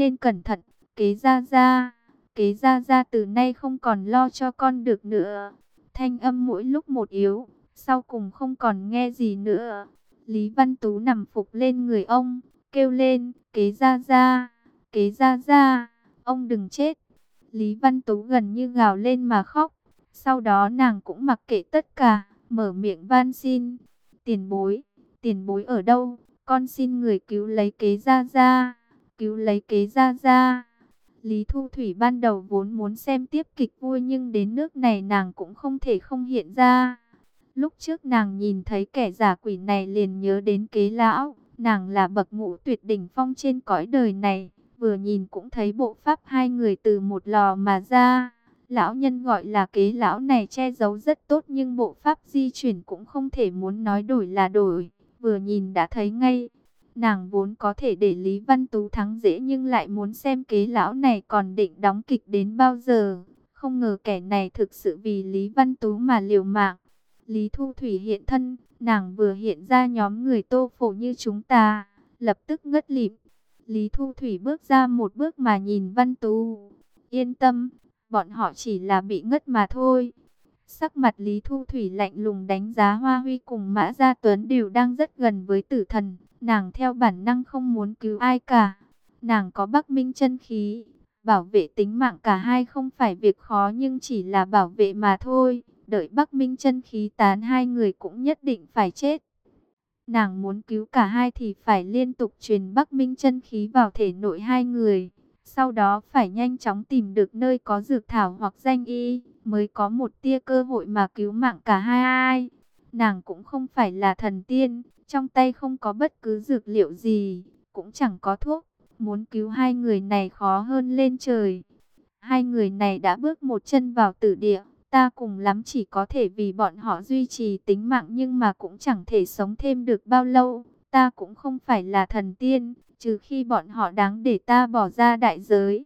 nên cẩn thận. Kế ra ra, kế ra ra từ nay không còn lo cho con được nữa. Thanh âm mỗi lúc một yếu, sau cùng không còn nghe gì nữa. Lý Văn Tú nằm phục lên người ông, kêu lên, kế ra ra, kế ra ra, ông đừng chết. Lý Văn Tú gần như gào lên mà khóc. Sau đó nàng cũng mặc kệ tất cả, mở miệng van xin. Tiền bối, tiền bối ở đâu? Con xin người cứu lấy kế ra ra, cứu lấy kế ra ra. Lý Thu Thủy ban đầu vốn muốn xem tiếp kịch vui nhưng đến nước này nàng cũng không thể không hiện ra. Lúc trước nàng nhìn thấy kẻ giả quỷ này liền nhớ đến kế lão, nàng là bậc ngũ tuyệt đỉnh phong trên cõi đời này, vừa nhìn cũng thấy bộ pháp hai người từ một lò mà ra. Lão nhân gọi là kế lão này che giấu rất tốt nhưng bộ pháp di chuyển cũng không thể muốn nói đổi là đổi, vừa nhìn đã thấy ngay. Nàng vốn có thể để Lý Văn Tú thắng dễ nhưng lại muốn xem kế lão này còn định đóng kịch đến bao giờ. Không ngờ kẻ này thực sự vì Lý Văn Tú mà liều mạng. Lý Thu Thủy hiện thân, nàng vừa hiện ra nhóm người tô phổ như chúng ta, lập tức ngất lịm. Lý Thu Thủy bước ra một bước mà nhìn Văn Tú. Yên tâm, bọn họ chỉ là bị ngất mà thôi. Sắc mặt Lý Thu Thủy lạnh lùng đánh giá Hoa Huy cùng Mã Gia Tuấn đều đang rất gần với tử thần. Nàng theo bản năng không muốn cứu ai cả. Nàng có Bắc Minh chân khí, bảo vệ tính mạng cả hai không phải việc khó nhưng chỉ là bảo vệ mà thôi. Đợi Bắc Minh chân khí tán hai người cũng nhất định phải chết. Nàng muốn cứu cả hai thì phải liên tục truyền Bắc Minh chân khí vào thể nội hai người. Sau đó phải nhanh chóng tìm được nơi có dược thảo hoặc danh y, mới có một tia cơ hội mà cứu mạng cả hai ai. Nàng cũng không phải là thần tiên, trong tay không có bất cứ dược liệu gì, cũng chẳng có thuốc. Muốn cứu hai người này khó hơn lên trời. Hai người này đã bước một chân vào tử địa. Ta cùng lắm chỉ có thể vì bọn họ duy trì tính mạng nhưng mà cũng chẳng thể sống thêm được bao lâu. Ta cũng không phải là thần tiên, trừ khi bọn họ đáng để ta bỏ ra đại giới.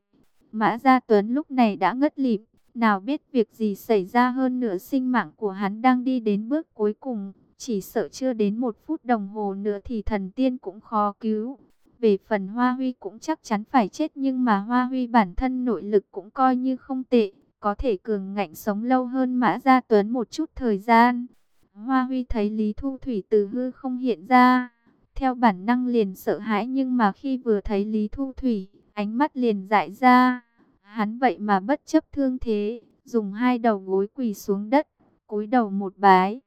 Mã Gia Tuấn lúc này đã ngất lịm, nào biết việc gì xảy ra hơn nữa sinh mạng của hắn đang đi đến bước cuối cùng. Chỉ sợ chưa đến một phút đồng hồ nữa thì thần tiên cũng khó cứu. Về phần Hoa Huy cũng chắc chắn phải chết nhưng mà Hoa Huy bản thân nội lực cũng coi như không tệ có thể cường ngạnh sống lâu hơn Mã Gia Tuấn một chút thời gian. Hoa Huy thấy Lý Thu Thủy từ hư không hiện ra, theo bản năng liền sợ hãi nhưng mà khi vừa thấy Lý Thu Thủy, ánh mắt liền dại ra. Hắn vậy mà bất chấp thương thế, dùng hai đầu gối quỳ xuống đất, cúi đầu một bái.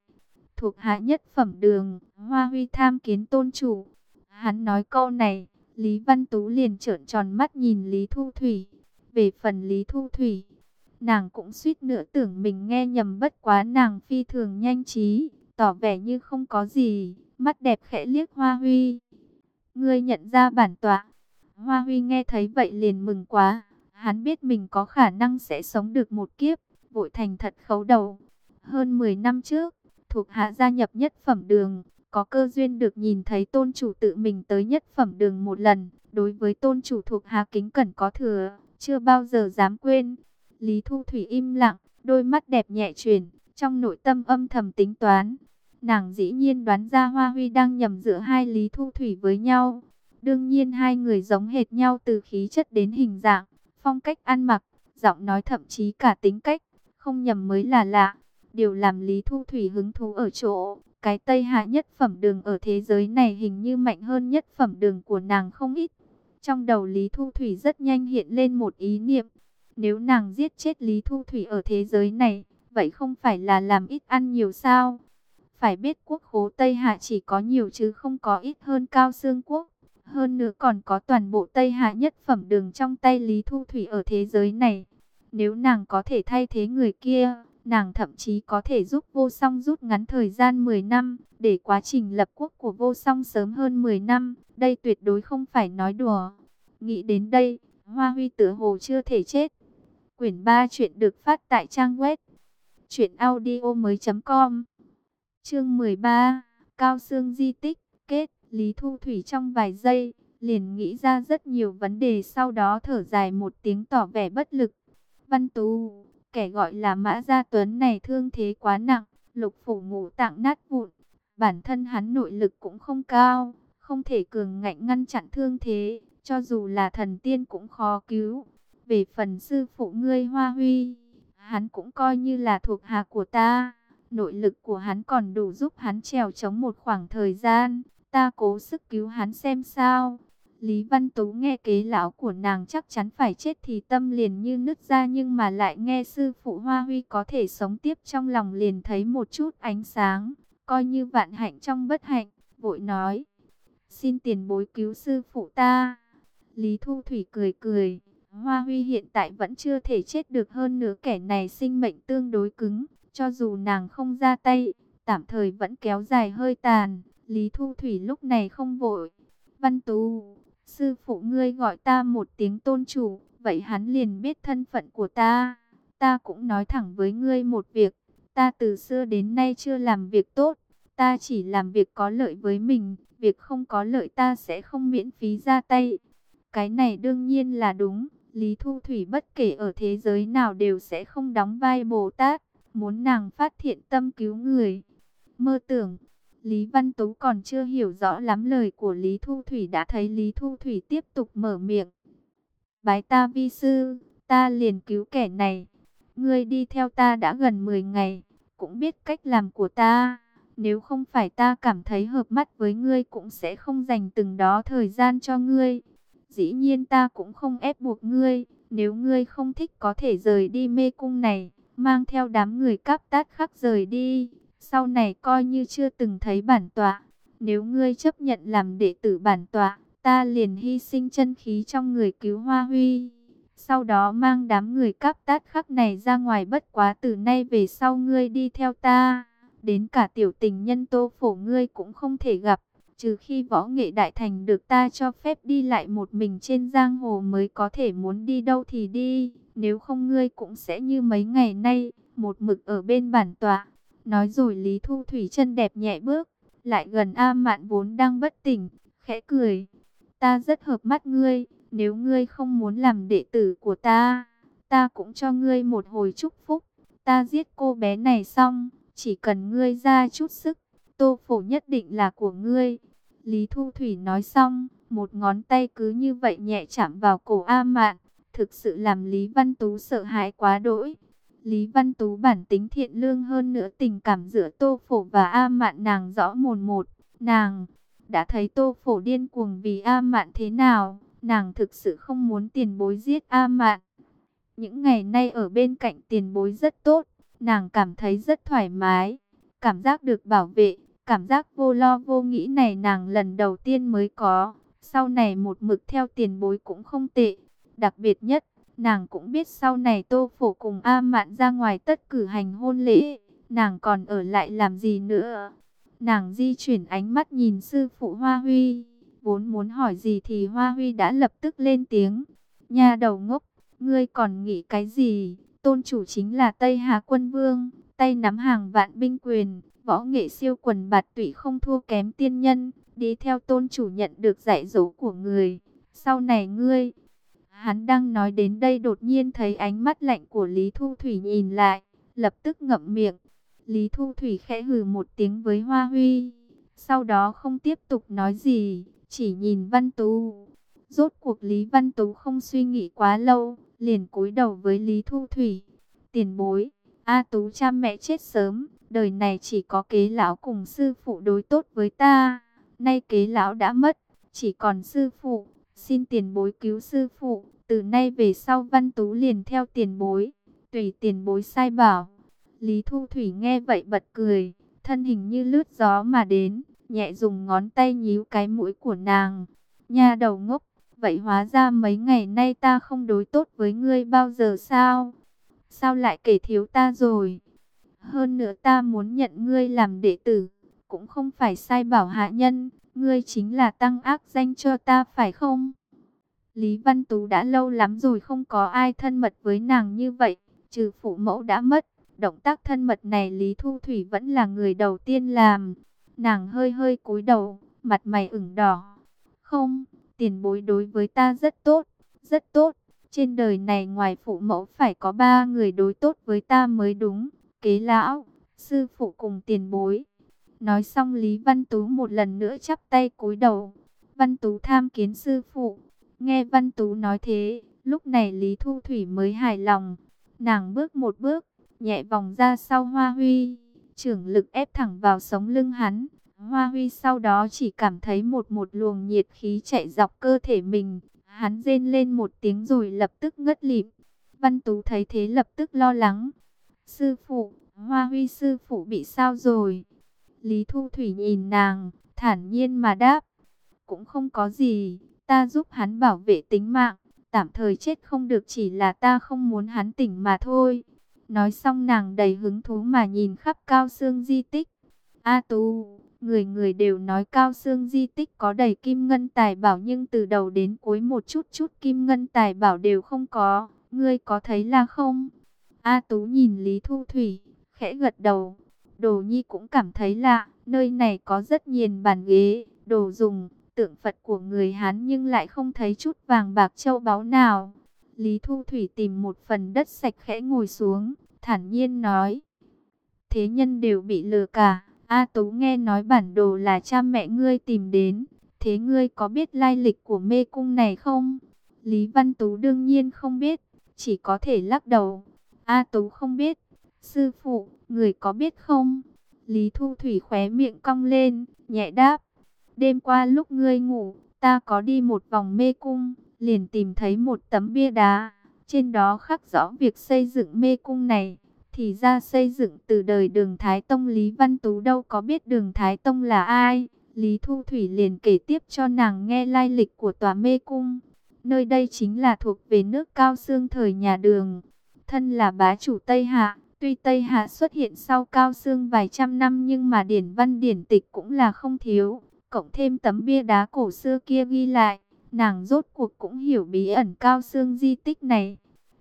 Thuộc hạ nhất phẩm đường, Hoa Huy tham kiến tôn chủ. Hắn nói câu này, Lý Văn Tú liền trợn tròn mắt nhìn Lý Thu Thủy. Về phần Lý Thu Thủy, Nàng cũng suýt nữa tưởng mình nghe nhầm bất quá nàng phi thường nhanh trí, tỏ vẻ như không có gì, mắt đẹp khẽ liếc Hoa Huy. Ngươi nhận ra bản tọa. Hoa Huy nghe thấy vậy liền mừng quá, hắn biết mình có khả năng sẽ sống được một kiếp, vội thành thật khấu đầu. Hơn 10 năm trước, thuộc hạ gia nhập nhất phẩm đường, có cơ duyên được nhìn thấy tôn chủ tự mình tới nhất phẩm đường một lần. Đối với tôn chủ thuộc hạ kính cẩn có thừa, chưa bao giờ dám quên. Lý Thu Thủy im lặng, đôi mắt đẹp nhẹ chuyển, trong nội tâm âm thầm tính toán. Nàng dĩ nhiên đoán ra Hoa Huy đang nhầm giữa hai Lý Thu Thủy với nhau. Đương nhiên hai người giống hệt nhau từ khí chất đến hình dạng, phong cách ăn mặc, giọng nói thậm chí cả tính cách, không nhầm mới là lạ. Điều làm Lý Thu Thủy hứng thú ở chỗ, cái Tây Hạ nhất phẩm đường ở thế giới này hình như mạnh hơn nhất phẩm đường của nàng không ít. Trong đầu Lý Thu Thủy rất nhanh hiện lên một ý niệm, nếu nàng giết chết Lý Thu Thủy ở thế giới này, vậy không phải là làm ít ăn nhiều sao? Phải biết quốc khố Tây Hạ chỉ có nhiều chứ không có ít hơn Cao Sương Quốc. Hơn nữa còn có toàn bộ Tây Hạ nhất phẩm đường trong tay Lý Thu Thủy ở thế giới này. Nếu nàng có thể thay thế người kia, nàng thậm chí có thể giúp vô song rút ngắn thời gian 10 năm, để quá trình lập quốc của vô song sớm hơn 10 năm. Đây tuyệt đối không phải nói đùa. Nghĩ đến đây, Hoa Huy tử hồ chưa thể chết. Quyển 3 chuyện được phát tại trang web chuyểnaudio.com Chương 13, Cao xương di tích, kết, Lý Thu Thủy trong vài giây liền nghĩ ra rất nhiều vấn đề, sau đó thở dài một tiếng tỏ vẻ bất lực. Văn Tú, kẻ gọi là Mã Gia Tuấn này thương thế quá nặng, lục phủ ngũ tạng nát vụn, bản thân hắn nội lực cũng không cao, không thể cường ngạnh ngăn chặn thương thế, cho dù là thần tiên cũng khó cứu. Về phần sư phụ ngươi Hoa Huy, hắn cũng coi như là thuộc hạ của ta. Nội lực của hắn còn đủ giúp hắn trèo chống một khoảng thời gian. Ta cố sức cứu hắn xem sao. Lý Văn Tú nghe kế lão của nàng chắc chắn phải chết thì tâm liền như nứt ra nhưng mà lại nghe sư phụ Hoa Huy có thể sống tiếp trong lòng liền thấy một chút ánh sáng, coi như vạn hạnh trong bất hạnh, vội nói. Xin tiền bối cứu sư phụ ta. Lý Thu Thủy cười cười, Hoa Huy hiện tại vẫn chưa thể chết được hơn nữa kẻ này sinh mệnh tương đối cứng, cho dù nàng không ra tay, tạm thời vẫn kéo dài hơi tàn. Lý Thu Thủy lúc này không vội. Văn Tú, sư phụ ngươi gọi ta một tiếng tôn chủ, vậy hắn liền biết thân phận của ta. Ta cũng nói thẳng với ngươi một việc, ta từ xưa đến nay chưa làm việc tốt, ta chỉ làm việc có lợi với mình, việc không có lợi ta sẽ không miễn phí ra tay. Cái này đương nhiên là đúng, Lý Thu Thủy bất kể ở thế giới nào đều sẽ không đóng vai Bồ Tát, muốn nàng phát thiện tâm cứu người. Mơ tưởng, Lý Văn Tú còn chưa hiểu rõ lắm lời của Lý Thu Thủy đã thấy Lý Thu Thủy tiếp tục mở miệng. Bái ta vi sư, ta liền cứu kẻ này. Ngươi đi theo ta đã gần 10 ngày, cũng biết cách làm của ta. Nếu không phải ta cảm thấy hợp mắt với ngươi cũng sẽ không dành từng đó thời gian cho ngươi. Dĩ nhiên ta cũng không ép buộc ngươi, nếu ngươi không thích có thể rời đi mê cung này, mang theo đám người cắp tát khắc rời đi. Sau này coi như chưa từng thấy bản tọa, nếu ngươi chấp nhận làm đệ tử bản tọa, ta liền hy sinh chân khí trong người cứu Hoa Huy. Sau đó mang đám người cắp tát khắc này ra ngoài bất quá từ nay về sau ngươi đi theo ta. Đến cả tiểu tình nhân tô phổ ngươi cũng không thể gặp. Trừ khi võ nghệ đại thành được ta cho phép đi lại một mình trên giang hồ mới có thể muốn đi đâu thì đi. Nếu không ngươi cũng sẽ như mấy ngày nay, một mực ở bên bản tọa. Nói rồi Lý Thu Thủy chân đẹp nhẹ bước, lại gần A Mạn vốn đang bất tỉnh, khẽ cười. Ta rất hợp mắt ngươi, nếu ngươi không muốn làm đệ tử của ta, ta cũng cho ngươi một hồi chúc phúc. Ta giết cô bé này xong, chỉ cần ngươi ra chút sức, tô phổ nhất định là của ngươi. Lý Thu Thủy nói xong, một ngón tay cứ như vậy nhẹ chạm vào cổ A Mạn, thực sự làm Lý Văn Tú sợ hãi quá đỗi. Lý Văn Tú bản tính thiện lương hơn nữa tình cảm giữa Tô Phổ và A Mạn nàng rõ mồn một. Nàng đã thấy Tô Phổ điên cuồng vì A Mạn thế nào, nàng thực sự không muốn tiền bối giết A Mạn. Những ngày nay ở bên cạnh tiền bối rất tốt, nàng cảm thấy rất thoải mái, cảm giác được bảo vệ, cảm giác vô lo vô nghĩ này nàng lần đầu tiên mới có. Sau này một mực theo tiền bối cũng không tệ, đặc biệt nhất Nàng cũng biết sau này Tô Phổ cùng A Mạn ra ngoài tất cử hành hôn lễ, nàng còn ở lại làm gì nữa. Nàng di chuyển ánh mắt nhìn sư phụ Hoa Huy, vốn muốn hỏi gì thì Hoa Huy đã lập tức lên tiếng. Nhà đầu ngốc, ngươi còn nghĩ cái gì? Tôn chủ chính là Tây Hà Quân Vương, tay nắm hàng vạn binh quyền, võ nghệ siêu quần bạt tụy không thua kém tiên nhân, đi theo tôn chủ nhận được dạy dỗ của người. Sau này ngươi Hắn đang nói đến đây đột nhiên thấy ánh mắt lạnh của Lý Thu Thủy nhìn lại, lập tức ngậm miệng. Lý Thu Thủy khẽ hừ một tiếng với Hoa Huy, sau đó không tiếp tục nói gì, chỉ nhìn Văn Tú. Rốt cuộc Lý Văn Tú không suy nghĩ quá lâu, liền cúi đầu với Lý Thu Thủy. Tiền bối, A Tú cha mẹ chết sớm, đời này chỉ có kế lão cùng sư phụ đối tốt với ta. Nay kế lão đã mất, chỉ còn sư phụ, Xin tiền bối cứu sư phụ, từ nay về sau văn tú liền theo tiền bối, tùy tiền bối sai bảo. Lý Thu Thủy nghe vậy bật cười, thân hình như lướt gió mà đến, nhẹ dùng ngón tay nhíu cái mũi của nàng. Nha đầu ngốc, vậy hóa ra mấy ngày nay ta không đối tốt với ngươi bao giờ sao? Sao lại kể thiếu ta rồi? Hơn nữa ta muốn nhận ngươi làm đệ tử, cũng không phải sai bảo hạ nhân, Ngươi chính là tăng ác danh cho ta phải không? Lý Văn Tú đã lâu lắm rồi không có ai thân mật với nàng như vậy, trừ phụ mẫu đã mất. Động tác thân mật này Lý Thu Thủy vẫn là người đầu tiên làm. Nàng hơi hơi cúi đầu, mặt mày ửng đỏ. Không, tiền bối đối với ta rất tốt, rất tốt. Trên đời này ngoài phụ mẫu phải có ba người đối tốt với ta mới đúng. Kế lão, sư phụ cùng tiền bối. Nói xong Lý Văn Tú một lần nữa chắp tay cúi đầu. Văn Tú tham kiến sư phụ. Nghe Văn Tú nói thế, lúc này Lý Thu Thủy mới hài lòng. Nàng bước một bước, nhẹ vòng ra sau Hoa Huy, trưởng lực ép thẳng vào sống lưng hắn. Hoa Huy sau đó chỉ cảm thấy một một luồng nhiệt khí chạy dọc cơ thể mình. Hắn rên lên một tiếng rồi lập tức ngất lịm. Văn Tú thấy thế lập tức lo lắng. Sư phụ, Hoa Huy sư phụ bị sao rồi? Lý Thu Thủy nhìn nàng, thản nhiên mà đáp. Cũng không có gì, ta giúp hắn bảo vệ tính mạng. Tạm thời chết không được chỉ là ta không muốn hắn tỉnh mà thôi. Nói xong nàng đầy hứng thú mà nhìn khắp cao xương di tích. A tu, người người đều nói cao xương di tích có đầy kim ngân tài bảo nhưng từ đầu đến cuối một chút chút kim ngân tài bảo đều không có. Ngươi có thấy là không? A Tú nhìn Lý Thu Thủy, khẽ gật đầu. Đồ Nhi cũng cảm thấy lạ, nơi này có rất nhiều bàn ghế, đồ dùng, tượng Phật của người Hán nhưng lại không thấy chút vàng bạc châu báu nào. Lý Thu Thủy tìm một phần đất sạch khẽ ngồi xuống, thản nhiên nói. Thế nhân đều bị lừa cả, A Tú nghe nói bản đồ là cha mẹ ngươi tìm đến, thế ngươi có biết lai lịch của mê cung này không? Lý Văn Tú đương nhiên không biết, chỉ có thể lắc đầu. A Tú không biết. Sư phụ, người có biết không? Lý Thu Thủy khóe miệng cong lên, nhẹ đáp. Đêm qua lúc ngươi ngủ, ta có đi một vòng mê cung, liền tìm thấy một tấm bia đá. Trên đó khắc rõ việc xây dựng mê cung này. Thì ra xây dựng từ đời đường Thái Tông Lý Văn Tú đâu có biết đường Thái Tông là ai. Lý Thu Thủy liền kể tiếp cho nàng nghe lai lịch của tòa mê cung. Nơi đây chính là thuộc về nước cao xương thời nhà đường. Thân là bá chủ Tây Hạ, tuy Tây Hạ xuất hiện sau cao xương vài trăm năm nhưng mà điển văn điển tịch cũng là không thiếu. Cộng thêm tấm bia đá cổ xưa kia ghi lại, nàng rốt cuộc cũng hiểu bí ẩn cao xương di tích này.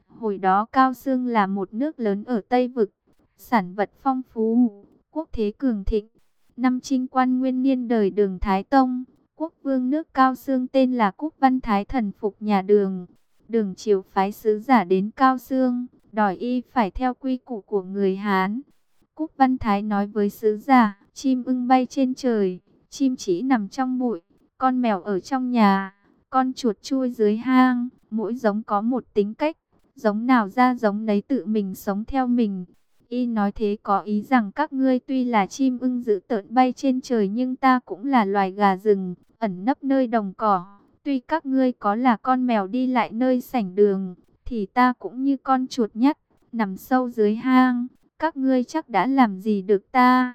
Hồi đó Cao Sương là một nước lớn ở Tây Vực, sản vật phong phú, quốc thế cường thịnh. Năm trinh quan nguyên niên đời đường Thái Tông, quốc vương nước Cao Sương tên là quốc Văn Thái thần phục nhà đường. Đường triều phái sứ giả đến Cao Sương, đòi y phải theo quy củ của người Hán. Cúc Văn Thái nói với sứ giả, chim ưng bay trên trời, chim chỉ nằm trong bụi, con mèo ở trong nhà, con chuột chui dưới hang, mỗi giống có một tính cách, giống nào ra giống nấy tự mình sống theo mình. Y nói thế có ý rằng các ngươi tuy là chim ưng dữ tợn bay trên trời nhưng ta cũng là loài gà rừng, ẩn nấp nơi đồng cỏ. Tuy các ngươi có là con mèo đi lại nơi sảnh đường, thì ta cũng như con chuột nhất, nằm sâu dưới hang. Các ngươi chắc đã làm gì được ta?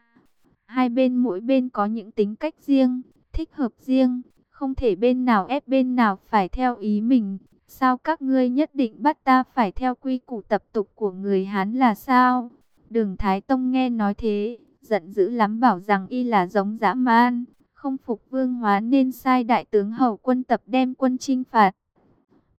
Hai bên mỗi bên có những tính cách riêng, thích hợp riêng, không thể bên nào ép bên nào phải theo ý mình. Sao các ngươi nhất định bắt ta phải theo quy củ tập tục của người Hán là sao? Đường Thái Tông nghe nói thế, giận dữ lắm bảo rằng y là giống dã man, không phục vương hóa nên sai đại tướng hầu quân tập đem quân chinh phạt.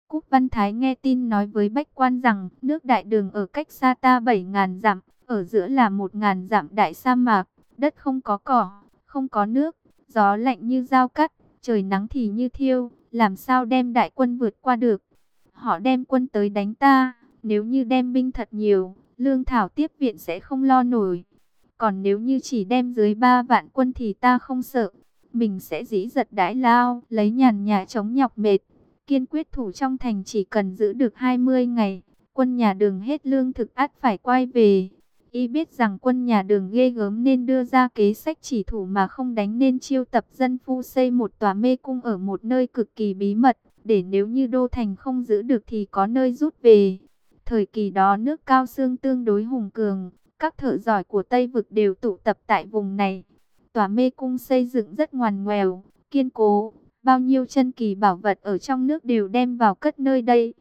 Cúc Văn Thái nghe tin nói với Bách Quan rằng nước đại đường ở cách xa ta 7.000 dặm, ở giữa là 1.000 dặm đại sa mạc, đất không có cỏ, không có nước, gió lạnh như dao cắt, trời nắng thì như thiêu, làm sao đem đại quân vượt qua được. Họ đem quân tới đánh ta, nếu như đem binh thật nhiều, lương thảo tiếp viện sẽ không lo nổi. Còn nếu như chỉ đem dưới ba vạn quân thì ta không sợ, mình sẽ dĩ giật đãi lao, lấy nhàn nhà chống nhọc mệt. Kiên quyết thủ trong thành chỉ cần giữ được 20 ngày, quân nhà đường hết lương thực át phải quay về. Y biết rằng quân nhà đường ghê gớm nên đưa ra kế sách chỉ thủ mà không đánh nên chiêu tập dân phu xây một tòa mê cung ở một nơi cực kỳ bí mật, để nếu như đô thành không giữ được thì có nơi rút về. Thời kỳ đó nước cao xương tương đối hùng cường, các thợ giỏi của Tây Vực đều tụ tập tại vùng này. Tòa mê cung xây dựng rất ngoằn ngoèo, kiên cố, bao nhiêu chân kỳ bảo vật ở trong nước đều đem vào cất nơi đây.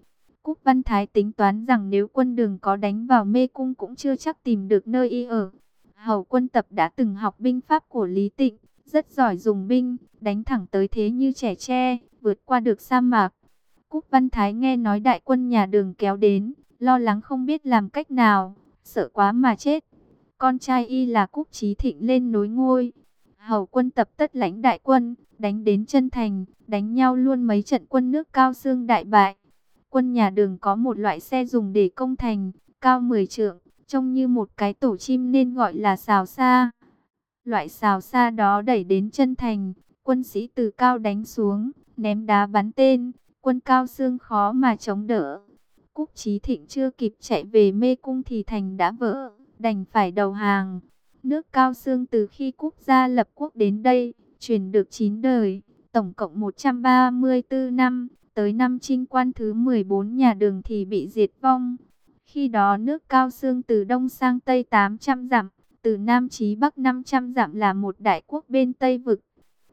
Cúc Văn Thái tính toán rằng nếu quân đường có đánh vào mê cung cũng chưa chắc tìm được nơi y ở. Hầu quân tập đã từng học binh pháp của Lý Tịnh, rất giỏi dùng binh, đánh thẳng tới thế như trẻ tre, vượt qua được sa mạc. Cúc Văn Thái nghe nói đại quân nhà đường kéo đến, lo lắng không biết làm cách nào, sợ quá mà chết. Con trai y là Cúc Trí Thịnh lên nối ngôi. Hầu quân tập tất lãnh đại quân, đánh đến chân thành, đánh nhau luôn mấy trận quân nước cao xương đại bại. Quân nhà đường có một loại xe dùng để công thành, cao 10 trượng, trông như một cái tổ chim nên gọi là xào xa. Loại xào xa đó đẩy đến chân thành, quân sĩ từ cao đánh xuống, ném đá bắn tên, quân Cao xương khó mà chống đỡ. Cúc Chí Thịnh chưa kịp chạy về mê cung thì thành đã vỡ, đành phải đầu hàng. Nước Cao xương từ khi quốc gia lập quốc đến đây, truyền được 9 đời, tổng cộng 134 năm, tới năm trinh quan thứ 14 nhà đường thì bị diệt vong. Khi đó nước Cao xương từ đông sang tây 800 dặm, từ nam chí bắc 500 dặm là một đại quốc bên Tây vực.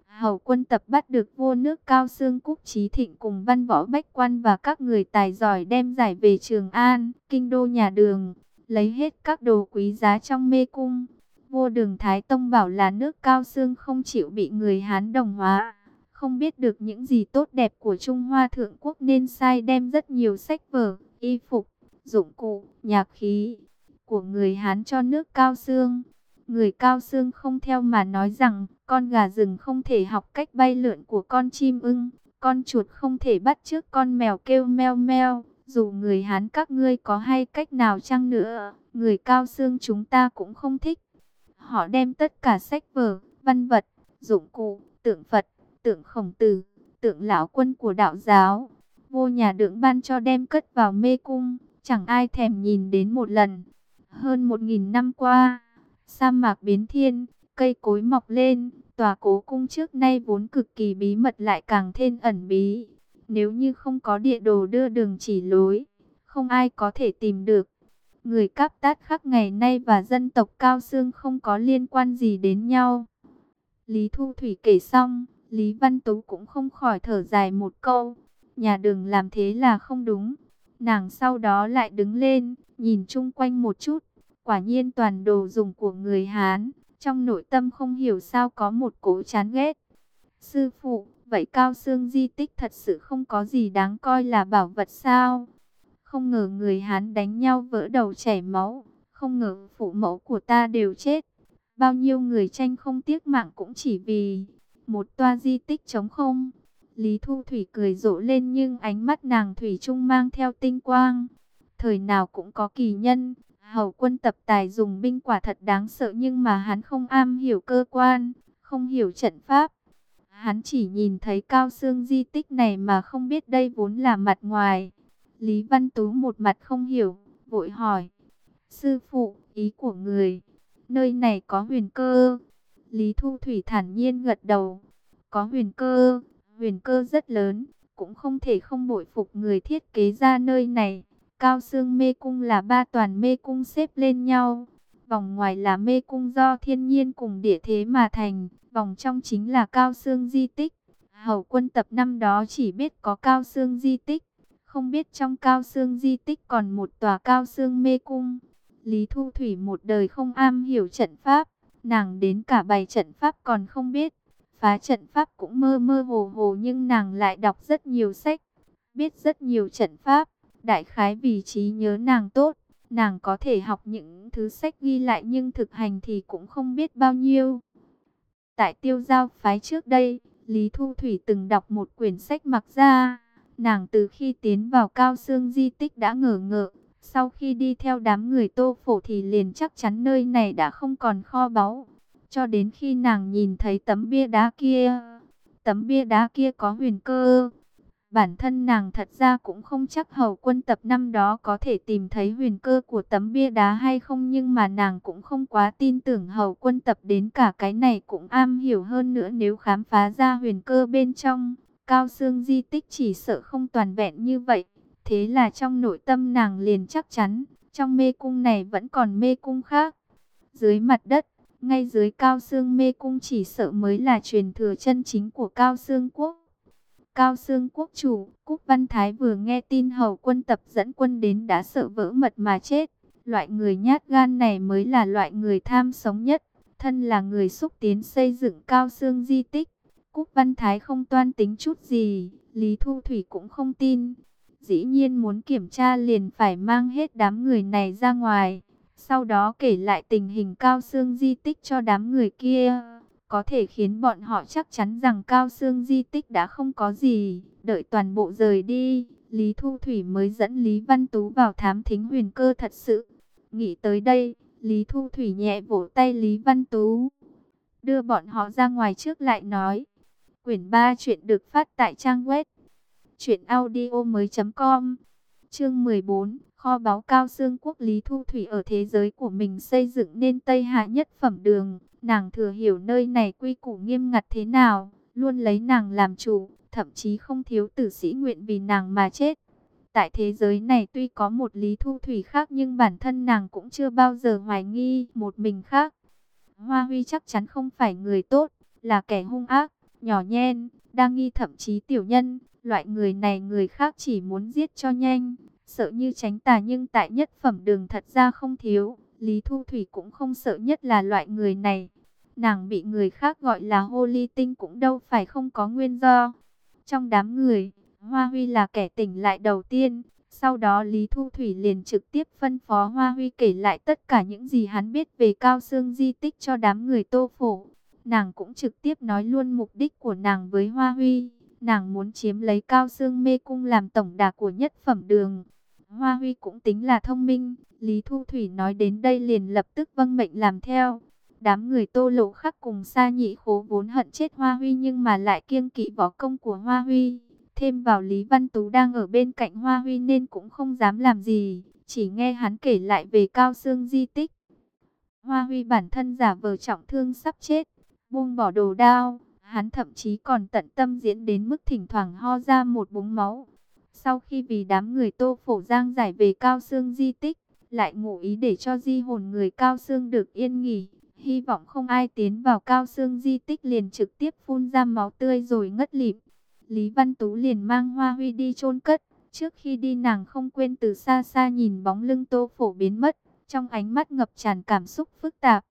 Hầu quân tập bắt được vua nước Cao xương Cúc trí Thịnh cùng văn võ bách quan và các người tài giỏi đem giải về Trường An, kinh đô nhà đường, lấy hết các đồ quý giá trong mê cung. Vua đường Thái Tông bảo là nước Cao xương không chịu bị người Hán đồng hóa, không biết được những gì tốt đẹp của Trung Hoa Thượng Quốc nên sai đem rất nhiều sách vở, y phục, dụng cụ, nhạc khí của người Hán cho nước Cao Sương. Người Cao Sương không theo mà nói rằng con gà rừng không thể học cách bay lượn của con chim ưng, con chuột không thể bắt trước con mèo kêu meo meo. Dù người Hán các ngươi có hay cách nào chăng nữa, người Cao Sương chúng ta cũng không thích. Họ đem tất cả sách vở, văn vật, dụng cụ, tượng Phật, tượng khổng tử, tượng lão quân của đạo giáo. Vô nhà đượng ban cho đem cất vào mê cung, chẳng ai thèm nhìn đến một lần. Hơn một nghìn năm qua, sa mạc biến thiên, cây cối mọc lên, tòa cố cung trước nay vốn cực kỳ bí mật lại càng thêm ẩn bí. Nếu như không có địa đồ đưa đường chỉ lối, không ai có thể tìm được. Người cáp tát khắc ngày nay và dân tộc Cao xương không có liên quan gì đến nhau. Lý Thu Thủy kể xong, Lý Văn Tú cũng không khỏi thở dài một câu. Nhà đường làm thế là không đúng. Nàng sau đó lại đứng lên, nhìn chung quanh một chút. Quả nhiên toàn đồ dùng của người Hán. Trong nội tâm không hiểu sao có một cố chán ghét. Sư phụ, vậy Cao xương di tích thật sự không có gì đáng coi là bảo vật sao? Không ngờ người Hán đánh nhau vỡ đầu chảy máu. Không ngờ phụ mẫu của ta đều chết. Bao nhiêu người tranh không tiếc mạng cũng chỉ vì một toa di tích trống không. Lý Thu Thủy cười rộ lên nhưng ánh mắt nàng Thủy Trung mang theo tinh quang. Thời nào cũng có kỳ nhân, hầu quân tập tài dùng binh quả thật đáng sợ nhưng mà hắn không am hiểu cơ quan, không hiểu trận pháp. Hắn chỉ nhìn thấy cao xương di tích này mà không biết đây vốn là mặt ngoài. Lý Văn Tú một mặt không hiểu, vội hỏi. Sư phụ, ý của người, nơi này có huyền cơ. Lý Thu Thủy thản nhiên gật đầu. Có huyền cơ, huyền cơ rất lớn, cũng không thể không bội phục người thiết kế ra nơi này. Cao xương mê cung là ba toàn mê cung xếp lên nhau. Vòng ngoài là mê cung do thiên nhiên cùng địa thế mà thành. Vòng trong chính là cao xương di tích. Hầu quân tập năm đó chỉ biết có cao xương di tích. Không biết trong cao xương di tích còn một tòa cao xương mê cung. Lý Thu Thủy một đời không am hiểu trận pháp. Nàng đến cả bài trận pháp còn không biết. Phá trận pháp cũng mơ mơ hồ hồ nhưng nàng lại đọc rất nhiều sách. Biết rất nhiều trận pháp. Đại khái vì trí nhớ nàng tốt. Nàng có thể học những thứ sách ghi lại nhưng thực hành thì cũng không biết bao nhiêu. Tại tiêu giao phái trước đây, Lý Thu Thủy từng đọc một quyển sách mặc ra. Nàng từ khi tiến vào cao xương di tích đã ngờ ngợ, sau khi đi theo đám người tô phổ thì liền chắc chắn nơi này đã không còn kho báu. Cho đến khi nàng nhìn thấy tấm bia đá kia, tấm bia đá kia có huyền cơ. Bản thân nàng thật ra cũng không chắc hầu quân tập năm đó có thể tìm thấy huyền cơ của tấm bia đá hay không nhưng mà nàng cũng không quá tin tưởng hầu quân tập đến cả cái này cũng am hiểu hơn nữa nếu khám phá ra huyền cơ bên trong. Cao xương di tích chỉ sợ không toàn vẹn như vậy. Thế là trong nội tâm nàng liền chắc chắn, trong mê cung này vẫn còn mê cung khác. Dưới mặt đất, ngay dưới Cao xương mê cung chỉ sợ mới là truyền thừa chân chính của Cao xương quốc. Cao xương quốc chủ, Cúc Văn Thái vừa nghe tin hầu quân tập dẫn quân đến đã sợ vỡ mật mà chết. Loại người nhát gan này mới là loại người tham sống nhất. Thân là người xúc tiến xây dựng Cao xương di tích. Cúc Văn Thái không toan tính chút gì, Lý Thu Thủy cũng không tin. Dĩ nhiên muốn kiểm tra liền phải mang hết đám người này ra ngoài. Sau đó kể lại tình hình cao xương di tích cho đám người kia. Có thể khiến bọn họ chắc chắn rằng cao xương di tích đã không có gì. Đợi toàn bộ rời đi, Lý Thu Thủy mới dẫn Lý Văn Tú vào thám thính huyền cơ thật sự. Nghĩ tới đây, Lý Thu Thủy nhẹ vỗ tay Lý Văn Tú. Đưa bọn họ ra ngoài trước lại nói. Quyển 3 chuyện được phát tại trang web Chuyện audio mới com Chương 14 Kho báu cao xương quốc Lý Thu Thủy ở thế giới của mình xây dựng nên Tây Hạ nhất phẩm đường. Nàng thừa hiểu nơi này quy củ nghiêm ngặt thế nào, luôn lấy nàng làm chủ, thậm chí không thiếu tử sĩ nguyện vì nàng mà chết. Tại thế giới này tuy có một Lý Thu Thủy khác nhưng bản thân nàng cũng chưa bao giờ hoài nghi một mình khác. Hoa Huy chắc chắn không phải người tốt, là kẻ hung ác, nhỏ nhen, đa nghi thậm chí tiểu nhân. Loại người này người khác chỉ muốn giết cho nhanh, sợ như tránh tà nhưng tại nhất phẩm đường thật ra không thiếu. Lý Thu Thủy cũng không sợ nhất là loại người này. Nàng bị người khác gọi là hô ly tinh cũng đâu phải không có nguyên do. Trong đám người, Hoa Huy là kẻ tỉnh lại đầu tiên. Sau đó Lý Thu Thủy liền trực tiếp phân phó Hoa Huy kể lại tất cả những gì hắn biết về Cao Sương di tích cho đám người tô phổ. Nàng cũng trực tiếp nói luôn mục đích của nàng với Hoa Huy. Nàng muốn chiếm lấy Cao xương mê cung làm tổng đà của nhất phẩm đường. Hoa Huy cũng tính là thông minh. Lý Thu Thủy nói đến đây liền lập tức vâng mệnh làm theo. Đám người tô lộ khắc cùng xa nhị khố vốn hận chết Hoa Huy nhưng mà lại kiêng kỵ võ công của Hoa Huy. Thêm vào Lý Văn Tú đang ở bên cạnh Hoa Huy nên cũng không dám làm gì. Chỉ nghe hắn kể lại về cao xương di tích. Hoa Huy bản thân giả vờ trọng thương sắp chết. Buông bỏ đồ đao. Hắn thậm chí còn tận tâm diễn đến mức thỉnh thoảng ho ra một búng máu. Sau khi vì đám người tô phổ giang giải về cao xương di tích, lại ngụ ý để cho di hồn người cao xương được yên nghỉ. Hy vọng không ai tiến vào cao xương di tích liền trực tiếp phun ra máu tươi rồi ngất lịm. Lý Văn Tú liền mang Hoa Huy đi chôn cất. Trước khi đi nàng không quên từ xa xa nhìn bóng lưng tô phổ biến mất. Trong ánh mắt ngập tràn cảm xúc phức tạp.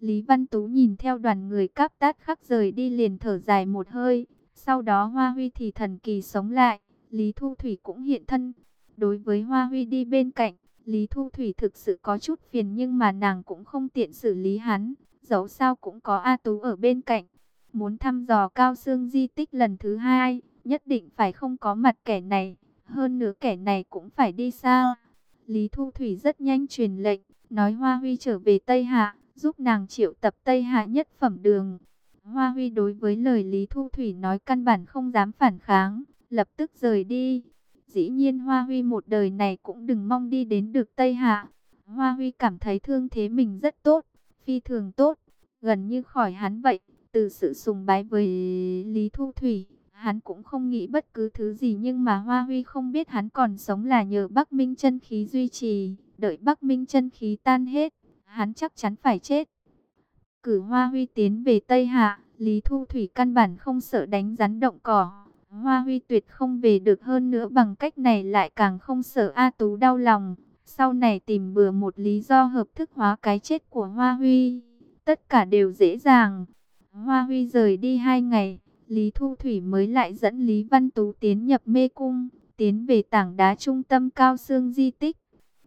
Lý Văn Tú nhìn theo đoàn người cáp tát khắc rời đi liền thở dài một hơi. Sau đó Hoa Huy thì thần kỳ sống lại. Lý Thu Thủy cũng hiện thân. Đối với Hoa Huy đi bên cạnh, Lý Thu Thủy thực sự có chút phiền nhưng mà nàng cũng không tiện xử lý hắn. Dẫu sao cũng có A Tú ở bên cạnh. Muốn thăm dò cao xương di tích lần thứ hai, nhất định phải không có mặt kẻ này. Hơn nữa kẻ này cũng phải đi xa. Lý Thu Thủy rất nhanh truyền lệnh, nói Hoa Huy trở về Tây Hạ, giúp nàng triệu tập Tây Hạ nhất phẩm đường. Hoa Huy đối với lời Lý Thu Thủy nói căn bản không dám phản kháng, lập tức rời đi. Dĩ nhiên Hoa Huy một đời này cũng đừng mong đi đến được Tây Hạ. Hoa Huy cảm thấy thương thế mình rất tốt, phi thường tốt, gần như khỏi hắn vậy. Từ sự sùng bái với Lý Thu Thủy, hắn cũng không nghĩ bất cứ thứ gì nhưng mà Hoa Huy không biết hắn còn sống là nhờ Bắc Minh chân khí duy trì, đợi Bắc Minh chân khí tan hết, hắn chắc chắn phải chết. Cử Hoa Huy tiến về Tây Hạ, Lý Thu Thủy căn bản không sợ đánh rắn động cỏ. Hoa Huy tuyệt không về được hơn nữa bằng cách này lại càng không sợ A Tú đau lòng. Sau này tìm bừa một lý do hợp thức hóa cái chết của Hoa Huy. Tất cả đều dễ dàng. Hoa Huy rời đi hai ngày, Lý Thu Thủy mới lại dẫn Lý Văn Tú tiến nhập mê cung, tiến về tảng đá trung tâm cao xương di tích.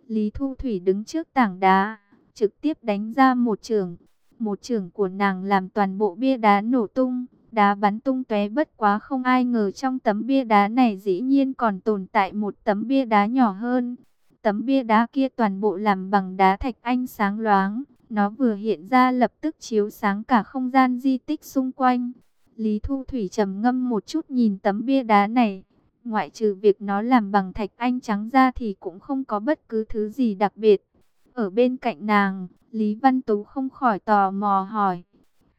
Lý Thu Thủy đứng trước tảng đá, trực tiếp đánh ra một trường. Một trường của nàng làm toàn bộ bia đá nổ tung, đá bắn tung tóe bất quá không ai ngờ trong tấm bia đá này dĩ nhiên còn tồn tại một tấm bia đá nhỏ hơn. Tấm bia đá kia toàn bộ làm bằng đá thạch anh sáng loáng, nó vừa hiện ra lập tức chiếu sáng cả không gian di tích xung quanh. Lý Thu Thủy trầm ngâm một chút nhìn tấm bia đá này. Ngoại trừ việc nó làm bằng thạch anh trắng ra thì cũng không có bất cứ thứ gì đặc biệt. Ở bên cạnh nàng, Lý Văn Tú không khỏi tò mò hỏi.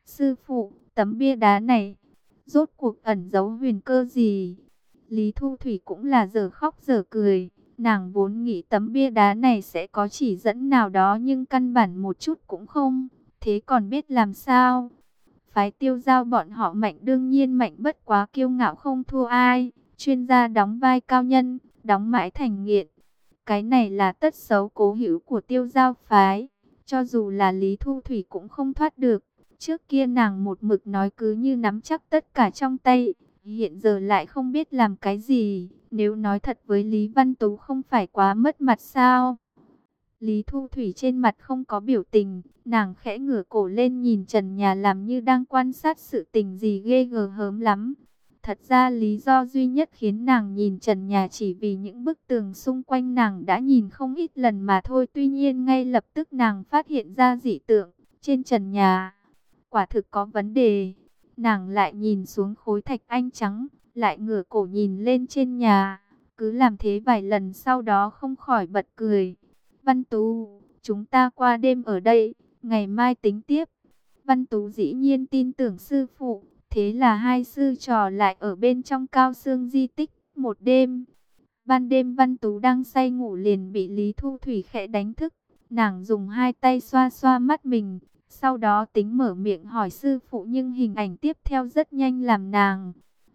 Sư phụ, tấm bia đá này, rốt cuộc ẩn giấu huyền cơ gì? Lý Thu Thủy cũng là giờ khóc giờ cười. Nàng vốn nghĩ tấm bia đá này sẽ có chỉ dẫn nào đó nhưng căn bản một chút cũng không. Thế còn biết làm sao? Phái tiêu giao bọn họ mạnh đương nhiên mạnh bất quá kiêu ngạo không thua ai. Chuyên gia đóng vai cao nhân, đóng mãi thành nghiện. Cái này là tất xấu cố hữu của tiêu giao phái. Cho dù là Lý Thu Thủy cũng không thoát được. Trước kia nàng một mực nói cứ như nắm chắc tất cả trong tay. Hiện giờ lại không biết làm cái gì. Nếu nói thật với Lý Văn Tú không phải quá mất mặt sao? Lý Thu Thủy trên mặt không có biểu tình, nàng khẽ ngửa cổ lên nhìn trần nhà làm như đang quan sát sự tình gì ghê gờ hớm lắm. Thật ra lý do duy nhất khiến nàng nhìn trần nhà chỉ vì những bức tường xung quanh nàng đã nhìn không ít lần mà thôi. Tuy nhiên ngay lập tức nàng phát hiện ra dị tượng trên trần nhà. Quả thực có vấn đề. Nàng lại nhìn xuống khối thạch anh trắng, lại ngửa cổ nhìn lên trên nhà. Cứ làm thế vài lần sau đó không khỏi bật cười. Văn Tú, chúng ta qua đêm ở đây, ngày mai tính tiếp. Văn Tú dĩ nhiên tin tưởng sư phụ, thế là hai sư trò lại ở bên trong cao xương di tích một đêm. Ban đêm Văn Tú đang say ngủ liền bị Lý Thu Thủy khẽ đánh thức. Nàng dùng hai tay xoa xoa mắt mình, sau đó tính mở miệng hỏi sư phụ nhưng hình ảnh tiếp theo rất nhanh làm nàng.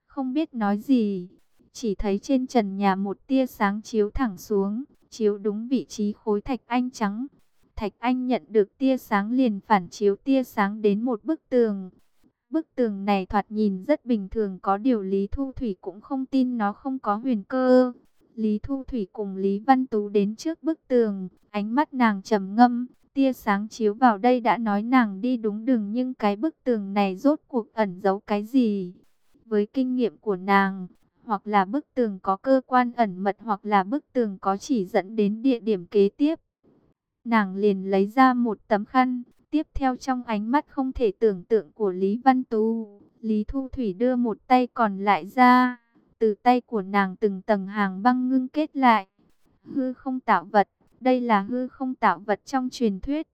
Không biết nói gì, chỉ thấy trên trần nhà một tia sáng chiếu thẳng xuống, chiếu đúng vị trí khối thạch anh trắng. Thạch anh nhận được tia sáng liền phản chiếu tia sáng đến một bức tường. Bức tường này thoạt nhìn rất bình thường có điều Lý Thu Thủy cũng không tin nó không có huyền cơ. Lý Thu Thủy cùng Lý Văn Tú đến trước bức tường, ánh mắt nàng trầm ngâm, tia sáng chiếu vào đây đã nói nàng đi đúng đường nhưng cái bức tường này rốt cuộc ẩn giấu cái gì? Với kinh nghiệm của nàng, hoặc là bức tường có cơ quan ẩn mật hoặc là bức tường có chỉ dẫn đến địa điểm kế tiếp. Nàng liền lấy ra một tấm khăn, tiếp theo trong ánh mắt không thể tưởng tượng của Lý Văn Tú, Lý Thu Thủy đưa một tay còn lại ra, từ tay của nàng từng tầng hàng băng ngưng kết lại. Hư không tạo vật, đây là hư không tạo vật trong truyền thuyết.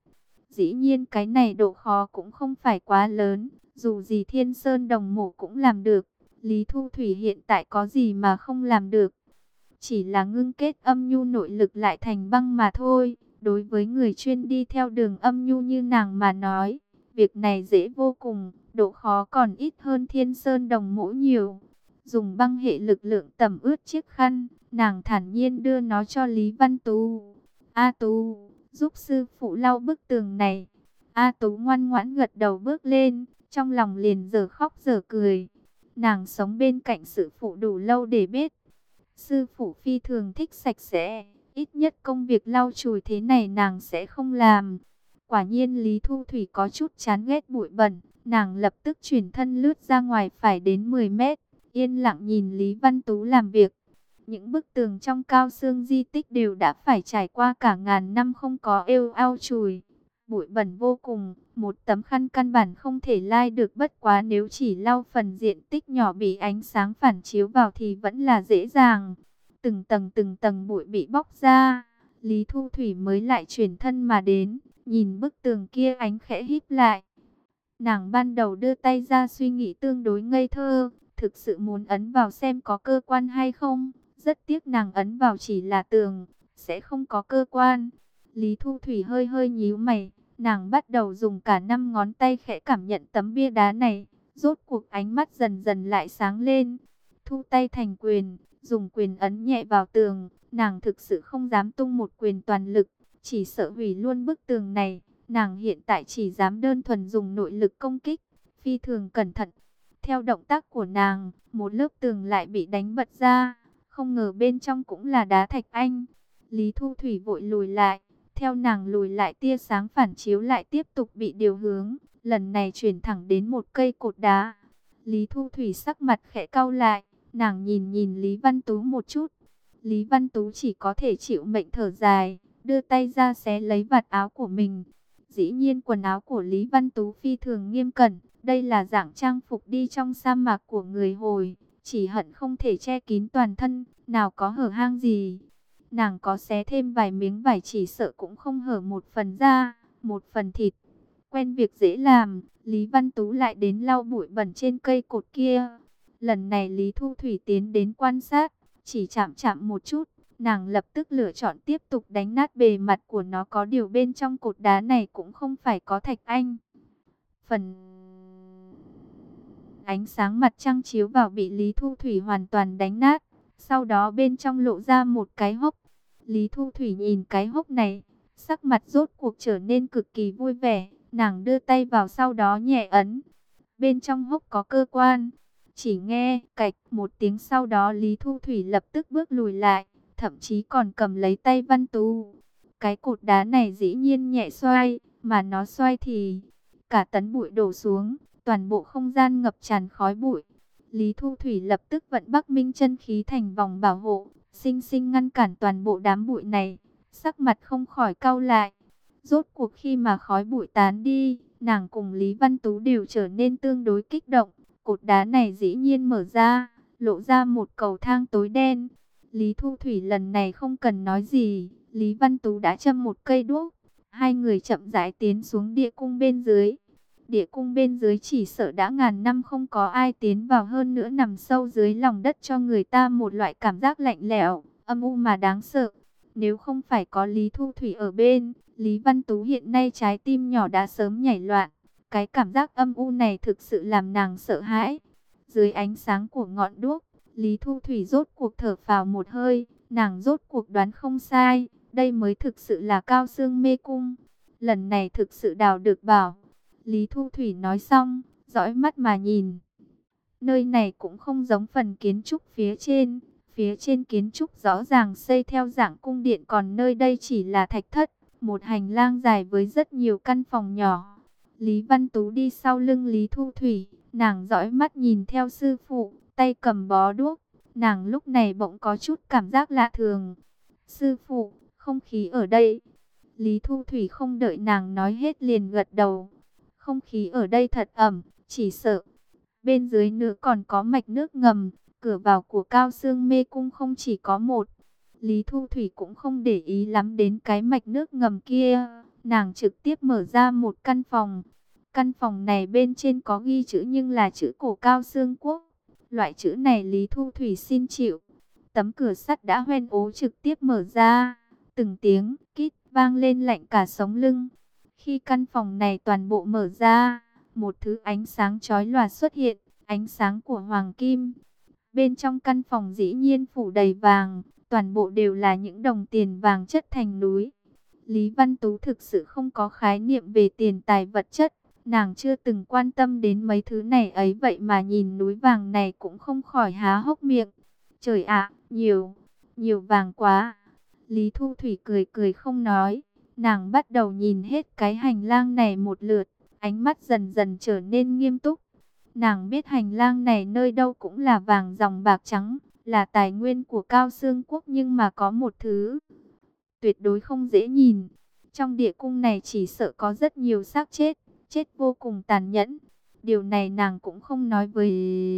Dĩ nhiên cái này độ khó cũng không phải quá lớn, dù gì Thiên Sơn Đồng mổ cũng làm được. Lý Thu Thủy hiện tại có gì mà không làm được. Chỉ là ngưng kết âm nhu nội lực lại thành băng mà thôi. Đối với người chuyên đi theo đường âm nhu như nàng mà nói, việc này dễ vô cùng, độ khó còn ít hơn thiên sơn đồng mũ nhiều. Dùng băng hệ lực lượng tẩm ướt chiếc khăn, nàng thản nhiên đưa nó cho Lý Văn Tú. A Tú, giúp sư phụ lau bức tường này. A Tú ngoan ngoãn gật đầu bước lên, trong lòng liền giờ khóc giờ cười. Nàng sống bên cạnh sư phụ đủ lâu để biết. Sư phụ phi thường thích sạch sẽ, ít nhất công việc lau chùi thế này nàng sẽ không làm. Quả nhiên Lý Thu Thủy có chút chán ghét bụi bẩn, nàng lập tức chuyển thân lướt ra ngoài phải đến 10 mét, yên lặng nhìn Lý Văn Tú làm việc. Những bức tường trong cao xương di tích đều đã phải trải qua cả ngàn năm không có êu ao chùi. Bụi bẩn vô cùng, một tấm khăn căn bản không thể lai được bất quá nếu chỉ lau phần diện tích nhỏ bị ánh sáng phản chiếu vào thì vẫn là dễ dàng. Từng tầng từng tầng bụi bị bóc ra, Lý Thu Thủy mới lại chuyển thân mà đến, nhìn bức tường kia ánh khẽ híp lại. Nàng ban đầu đưa tay ra suy nghĩ tương đối ngây thơ, thực sự muốn ấn vào xem có cơ quan hay không. Rất tiếc nàng ấn vào chỉ là tường, sẽ không có cơ quan. Lý Thu Thủy hơi hơi nhíu mày, nàng bắt đầu dùng cả năm ngón tay khẽ cảm nhận tấm bia đá này. Rốt cuộc ánh mắt dần dần lại sáng lên. Thu tay thành quyền, dùng quyền ấn nhẹ vào tường. Nàng thực sự không dám tung một quyền toàn lực, chỉ sợ hủy luôn bức tường này. Nàng hiện tại chỉ dám đơn thuần dùng nội lực công kích, phi thường cẩn thận. Theo động tác của nàng, một lớp tường lại bị đánh bật ra. Không ngờ bên trong cũng là đá thạch anh. Lý Thu Thủy vội lùi lại. Theo nàng lùi lại tia sáng phản chiếu lại tiếp tục bị điều hướng. Lần này chuyển thẳng đến một cây cột đá. Lý Thu Thủy sắc mặt khẽ cau lại. Nàng nhìn nhìn Lý Văn Tú một chút. Lý Văn Tú chỉ có thể chịu mệnh thở dài. Đưa tay ra xé lấy vạt áo của mình. Dĩ nhiên quần áo của Lý Văn Tú phi thường nghiêm cẩn. Đây là dạng trang phục đi trong sa mạc của người hồi chỉ hận không thể che kín toàn thân, nào có hở hang gì. Nàng có xé thêm vài miếng vải chỉ sợ cũng không hở một phần da, một phần thịt. Quen việc dễ làm, Lý Văn Tú lại đến lau bụi bẩn trên cây cột kia. Lần này Lý Thu Thủy tiến đến quan sát, chỉ chạm chạm một chút, nàng lập tức lựa chọn tiếp tục đánh nát bề mặt của nó có điều bên trong cột đá này cũng không phải có thạch anh. Phần Ánh sáng mặt trăng chiếu vào bị Lý Thu Thủy hoàn toàn đánh nát. Sau đó bên trong lộ ra một cái hốc. Lý Thu Thủy nhìn cái hốc này, sắc mặt rốt cuộc trở nên cực kỳ vui vẻ. Nàng đưa tay vào sau đó nhẹ ấn. Bên trong hốc có cơ quan. Chỉ nghe cạch một tiếng sau đó Lý Thu Thủy lập tức bước lùi lại. Thậm chí còn cầm lấy tay Văn Tu. Cái cột đá này dĩ nhiên nhẹ xoay. Mà nó xoay thì cả tấn bụi đổ xuống toàn bộ không gian ngập tràn khói bụi. Lý Thu Thủy lập tức vận Bắc Minh chân khí thành vòng bảo hộ, sinh sinh ngăn cản toàn bộ đám bụi này, sắc mặt không khỏi cau lại. Rốt cuộc khi mà khói bụi tán đi, nàng cùng Lý Văn Tú đều trở nên tương đối kích động, cột đá này dĩ nhiên mở ra, lộ ra một cầu thang tối đen. Lý Thu Thủy lần này không cần nói gì, Lý Văn Tú đã châm một cây đuốc. Hai người chậm rãi tiến xuống địa cung bên dưới. Địa cung bên dưới chỉ sợ đã ngàn năm không có ai tiến vào hơn nữa nằm sâu dưới lòng đất cho người ta một loại cảm giác lạnh lẽo, âm u mà đáng sợ. Nếu không phải có Lý Thu Thủy ở bên, Lý Văn Tú hiện nay trái tim nhỏ đã sớm nhảy loạn. Cái cảm giác âm u này thực sự làm nàng sợ hãi. Dưới ánh sáng của ngọn đuốc, Lý Thu Thủy rốt cuộc thở vào một hơi, nàng rốt cuộc đoán không sai, đây mới thực sự là cao xương mê cung. Lần này thực sự đào được bảo. Lý Thu Thủy nói xong, dõi mắt mà nhìn. Nơi này cũng không giống phần kiến trúc phía trên. Phía trên kiến trúc rõ ràng xây theo dạng cung điện còn nơi đây chỉ là thạch thất. Một hành lang dài với rất nhiều căn phòng nhỏ. Lý Văn Tú đi sau lưng Lý Thu Thủy. Nàng dõi mắt nhìn theo sư phụ, tay cầm bó đuốc. Nàng lúc này bỗng có chút cảm giác lạ thường. Sư phụ, không khí ở đây. Lý Thu Thủy không đợi nàng nói hết liền gật đầu. Không khí ở đây thật ẩm, chỉ sợ. Bên dưới nữa còn có mạch nước ngầm, cửa vào của Cao xương Mê Cung không chỉ có một. Lý Thu Thủy cũng không để ý lắm đến cái mạch nước ngầm kia. Nàng trực tiếp mở ra một căn phòng. Căn phòng này bên trên có ghi chữ nhưng là chữ cổ Cao xương Quốc. Loại chữ này Lý Thu Thủy xin chịu. Tấm cửa sắt đã hoen ố trực tiếp mở ra. Từng tiếng kít vang lên lạnh cả sống lưng. Khi căn phòng này toàn bộ mở ra, một thứ ánh sáng chói lòa xuất hiện, ánh sáng của hoàng kim. Bên trong căn phòng dĩ nhiên phủ đầy vàng, toàn bộ đều là những đồng tiền vàng chất thành núi. Lý Văn Tú thực sự không có khái niệm về tiền tài vật chất, nàng chưa từng quan tâm đến mấy thứ này ấy vậy mà nhìn núi vàng này cũng không khỏi há hốc miệng. Trời ạ, nhiều, nhiều vàng quá. Lý Thu Thủy cười cười không nói. Nàng bắt đầu nhìn hết cái hành lang này một lượt, ánh mắt dần dần trở nên nghiêm túc. Nàng biết hành lang này nơi đâu cũng là vàng dòng bạc trắng, là tài nguyên của Cao Sương Quốc nhưng mà có một thứ tuyệt đối không dễ nhìn. Trong địa cung này chỉ sợ có rất nhiều xác chết, chết vô cùng tàn nhẫn. Điều này nàng cũng không nói với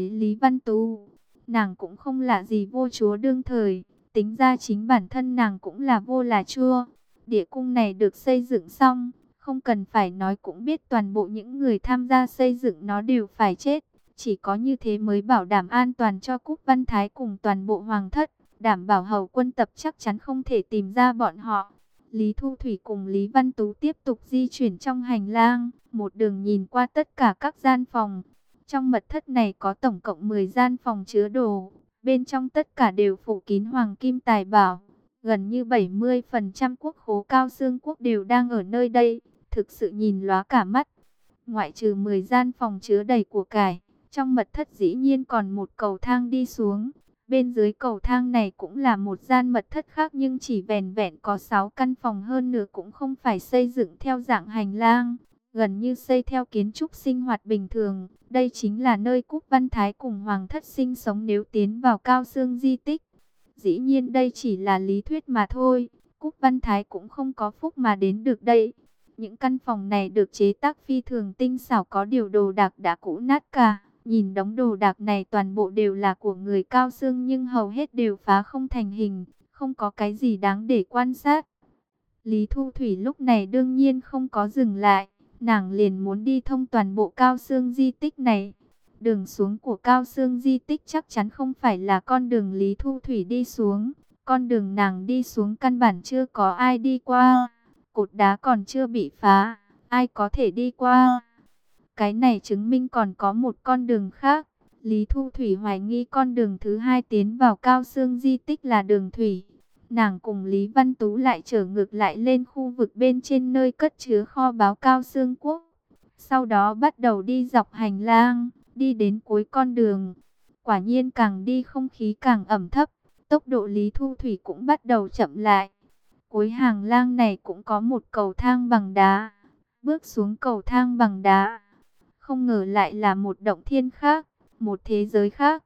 Lý Văn Tu. Nàng cũng không lạ gì vô chúa đương thời, tính ra chính bản thân nàng cũng là vô là chua. Địa cung này được xây dựng xong, không cần phải nói cũng biết toàn bộ những người tham gia xây dựng nó đều phải chết. Chỉ có như thế mới bảo đảm an toàn cho Cúc Văn Thái cùng toàn bộ hoàng thất, đảm bảo hầu quân tập chắc chắn không thể tìm ra bọn họ. Lý Thu Thủy cùng Lý Văn Tú tiếp tục di chuyển trong hành lang, một đường nhìn qua tất cả các gian phòng. Trong mật thất này có tổng cộng 10 gian phòng chứa đồ, bên trong tất cả đều phủ kín hoàng kim tài bảo. Gần như 70% quốc khố cao xương quốc đều đang ở nơi đây, thực sự nhìn lóa cả mắt. Ngoại trừ 10 gian phòng chứa đầy của cải, trong mật thất dĩ nhiên còn một cầu thang đi xuống. Bên dưới cầu thang này cũng là một gian mật thất khác nhưng chỉ vẹn vẹn có 6 căn phòng hơn nữa cũng không phải xây dựng theo dạng hành lang, gần như xây theo kiến trúc sinh hoạt bình thường. Đây chính là nơi Cúc Văn Thái cùng Hoàng thất sinh sống nếu tiến vào cao xương di tích. Dĩ nhiên đây chỉ là lý thuyết mà thôi. Cúc Văn Thái cũng không có phúc mà đến được đây. Những căn phòng này được chế tác phi thường tinh xảo có điều đồ đạc đã cũ nát cả. Nhìn đống đồ đạc này toàn bộ đều là của người cao xương nhưng hầu hết đều phá không thành hình. Không có cái gì đáng để quan sát. Lý Thu Thủy lúc này đương nhiên không có dừng lại. Nàng liền muốn đi thông toàn bộ cao xương di tích này. Đường xuống của Cao xương Di Tích chắc chắn không phải là con đường Lý Thu Thủy đi xuống. Con đường nàng đi xuống căn bản chưa có ai đi qua. Cột đá còn chưa bị phá. Ai có thể đi qua? Cái này chứng minh còn có một con đường khác. Lý Thu Thủy hoài nghi con đường thứ hai tiến vào Cao xương Di Tích là đường Thủy. Nàng cùng Lý Văn Tú lại trở ngược lại lên khu vực bên trên nơi cất chứa kho báo Cao xương Quốc. Sau đó bắt đầu đi dọc hành lang đi đến cuối con đường. Quả nhiên càng đi không khí càng ẩm thấp, tốc độ Lý Thu Thủy cũng bắt đầu chậm lại. Cuối hàng lang này cũng có một cầu thang bằng đá. Bước xuống cầu thang bằng đá, không ngờ lại là một động thiên khác, một thế giới khác.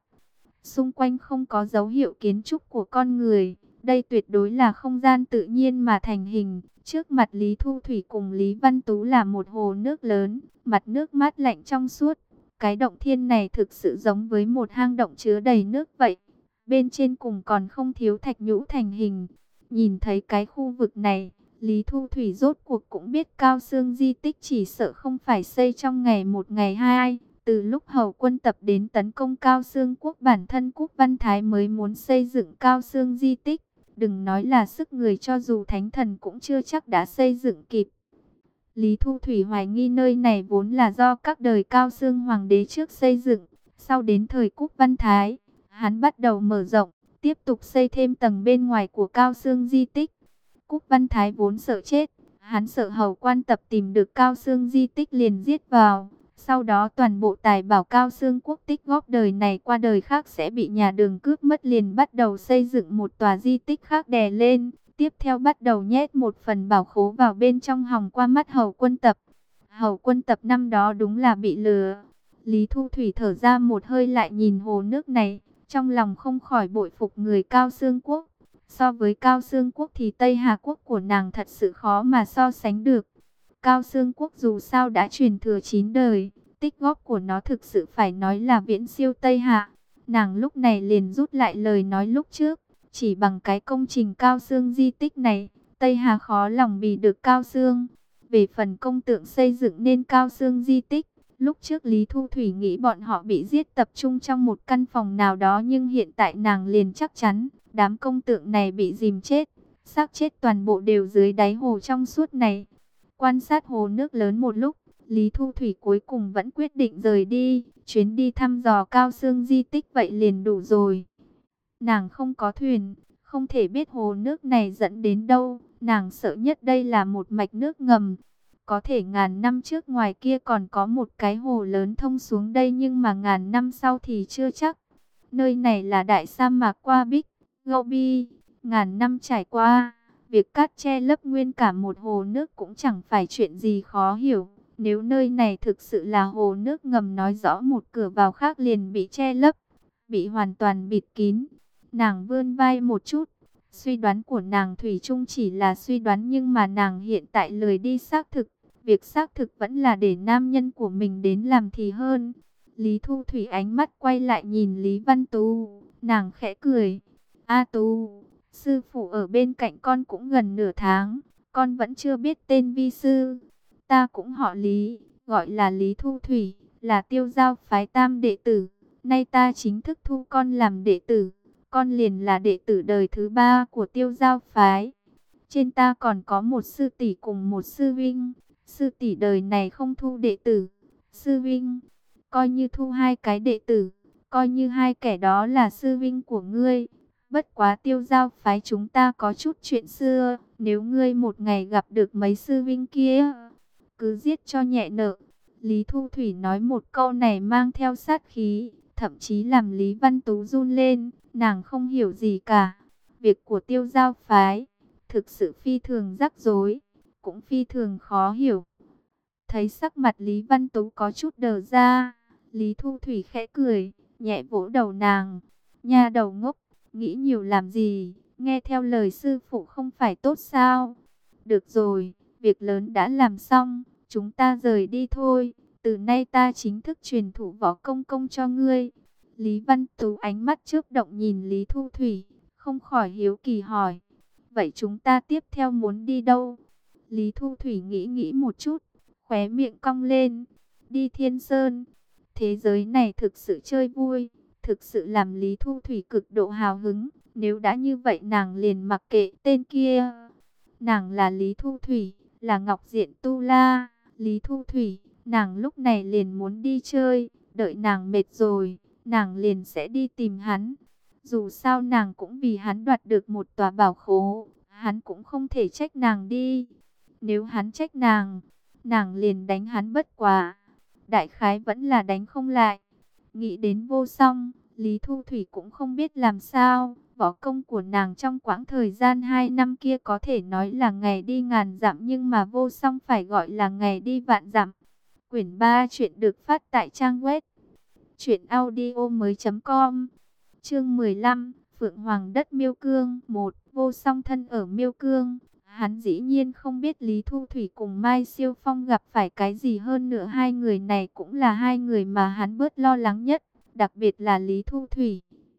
Xung quanh không có dấu hiệu kiến trúc của con người, đây tuyệt đối là không gian tự nhiên mà thành hình. Trước mặt Lý Thu Thủy cùng Lý Văn Tú là một hồ nước lớn, mặt nước mát lạnh trong suốt, Cái động thiên này thực sự giống với một hang động chứa đầy nước vậy. Bên trên cùng còn không thiếu thạch nhũ thành hình. Nhìn thấy cái khu vực này, Lý Thu Thủy rốt cuộc cũng biết Cao Sương di tích chỉ sợ không phải xây trong ngày một ngày hai. Từ lúc hầu quân tập đến tấn công Cao Sương quốc bản thân quốc văn thái mới muốn xây dựng Cao Sương di tích. Đừng nói là sức người cho dù thánh thần cũng chưa chắc đã xây dựng kịp. Lý Thu Thủy hoài nghi nơi này vốn là do các đời Cao Sương Hoàng đế trước xây dựng. Sau đến thời quốc Văn Thái, hắn bắt đầu mở rộng, tiếp tục xây thêm tầng bên ngoài của Cao Sương di tích. Cúc Văn Thái vốn sợ chết, hắn sợ hầu quan tập tìm được Cao Sương di tích liền giết vào. Sau đó toàn bộ tài bảo Cao Sương quốc tích góp đời này qua đời khác sẽ bị nhà đường cướp mất liền bắt đầu xây dựng một tòa di tích khác đè lên. Tiếp theo bắt đầu nhét một phần bảo khố vào bên trong hòng qua mắt hầu quân tập. Hầu quân tập năm đó đúng là bị lừa. Lý Thu Thủy thở ra một hơi lại nhìn hồ nước này, trong lòng không khỏi bội phục người Cao Sương Quốc. So với Cao Sương Quốc thì Tây Hà Quốc của nàng thật sự khó mà so sánh được. Cao Sương Quốc dù sao đã truyền thừa 9 đời, tích góp của nó thực sự phải nói là viễn siêu Tây Hạ. Nàng lúc này liền rút lại lời nói lúc trước, chỉ bằng cái công trình Cao Sương di tích này, Tây Hà khó lòng bì được Cao Sương. Về phần công tượng xây dựng nên Cao Sương di tích, lúc trước Lý Thu Thủy nghĩ bọn họ bị giết tập trung trong một căn phòng nào đó nhưng hiện tại nàng liền chắc chắn, đám công tượng này bị dìm chết, xác chết toàn bộ đều dưới đáy hồ trong suốt này. Quan sát hồ nước lớn một lúc, Lý Thu Thủy cuối cùng vẫn quyết định rời đi, chuyến đi thăm dò cao xương di tích vậy liền đủ rồi. Nàng không có thuyền, không thể biết hồ nước này dẫn đến đâu, nàng sợ nhất đây là một mạch nước ngầm. Có thể ngàn năm trước ngoài kia còn có một cái hồ lớn thông xuống đây nhưng mà ngàn năm sau thì chưa chắc. Nơi này là đại sa mạc qua Bích, Gobi, ngàn năm trải qua. Việc cát che lấp nguyên cả một hồ nước cũng chẳng phải chuyện gì khó hiểu. Nếu nơi này thực sự là hồ nước ngầm nói rõ một cửa vào khác liền bị che lấp, bị hoàn toàn bịt kín. Nàng vươn vai một chút, suy đoán của nàng Thủy chung chỉ là suy đoán nhưng mà nàng hiện tại lười đi xác thực. Việc xác thực vẫn là để nam nhân của mình đến làm thì hơn. Lý Thu Thủy ánh mắt quay lại nhìn Lý Văn Tú, nàng khẽ cười. A Tú, sư phụ ở bên cạnh con cũng gần nửa tháng, con vẫn chưa biết tên vi sư. Ta cũng họ Lý, gọi là Lý Thu Thủy, là tiêu giao phái tam đệ tử. Nay ta chính thức thu con làm đệ tử. Con liền là đệ tử đời thứ ba của tiêu giao phái. Trên ta còn có một sư tỷ cùng một sư vinh. Sư tỷ đời này không thu đệ tử. Sư vinh, coi như thu hai cái đệ tử. Coi như hai kẻ đó là sư vinh của ngươi. Bất quá tiêu giao phái chúng ta có chút chuyện xưa. Nếu ngươi một ngày gặp được mấy sư vinh kia cứ giết cho nhẹ nợ. Lý Thu Thủy nói một câu này mang theo sát khí, thậm chí làm Lý Văn Tú run lên, nàng không hiểu gì cả. Việc của tiêu giao phái, thực sự phi thường rắc rối, cũng phi thường khó hiểu. Thấy sắc mặt Lý Văn Tú có chút đờ ra, Lý Thu Thủy khẽ cười, nhẹ vỗ đầu nàng. Nha đầu ngốc, nghĩ nhiều làm gì, nghe theo lời sư phụ không phải tốt sao? Được rồi, việc lớn đã làm xong, chúng ta rời đi thôi, từ nay ta chính thức truyền thủ võ công công cho ngươi. Lý Văn Tú ánh mắt chớp động nhìn Lý Thu Thủy, không khỏi hiếu kỳ hỏi, vậy chúng ta tiếp theo muốn đi đâu? Lý Thu Thủy nghĩ nghĩ một chút, khóe miệng cong lên, đi Thiên Sơn. Thế giới này thực sự chơi vui, thực sự làm Lý Thu Thủy cực độ hào hứng, nếu đã như vậy nàng liền mặc kệ tên kia. Nàng là Lý Thu Thủy, là Ngọc Diện Tu La. Lý Thu Thủy, nàng lúc này liền muốn đi chơi, đợi nàng mệt rồi, nàng liền sẽ đi tìm hắn. Dù sao nàng cũng vì hắn đoạt được một tòa bảo khố, hắn cũng không thể trách nàng đi. Nếu hắn trách nàng, nàng liền đánh hắn bất quả. Đại khái vẫn là đánh không lại. Nghĩ đến vô song, Lý Thu Thủy cũng không biết làm sao. Võ công của nàng trong quãng thời gian 2 năm kia có thể nói là ngày đi ngàn dặm nhưng mà vô song phải gọi là ngày đi vạn dặm. Quyển 3 chuyện được phát tại trang web truyệnaudiomoi.com. Chương 15, Phượng Hoàng đất Miêu Cương, 1, vô song thân ở Miêu Cương, Hắn dĩ nhiên không biết Lý Thu Thủy cùng Mai Siêu Phong gặp phải cái gì hơn nữa. Hai người này cũng là hai người mà hắn bớt lo lắng nhất, đặc biệt là Lý Thu Thủy.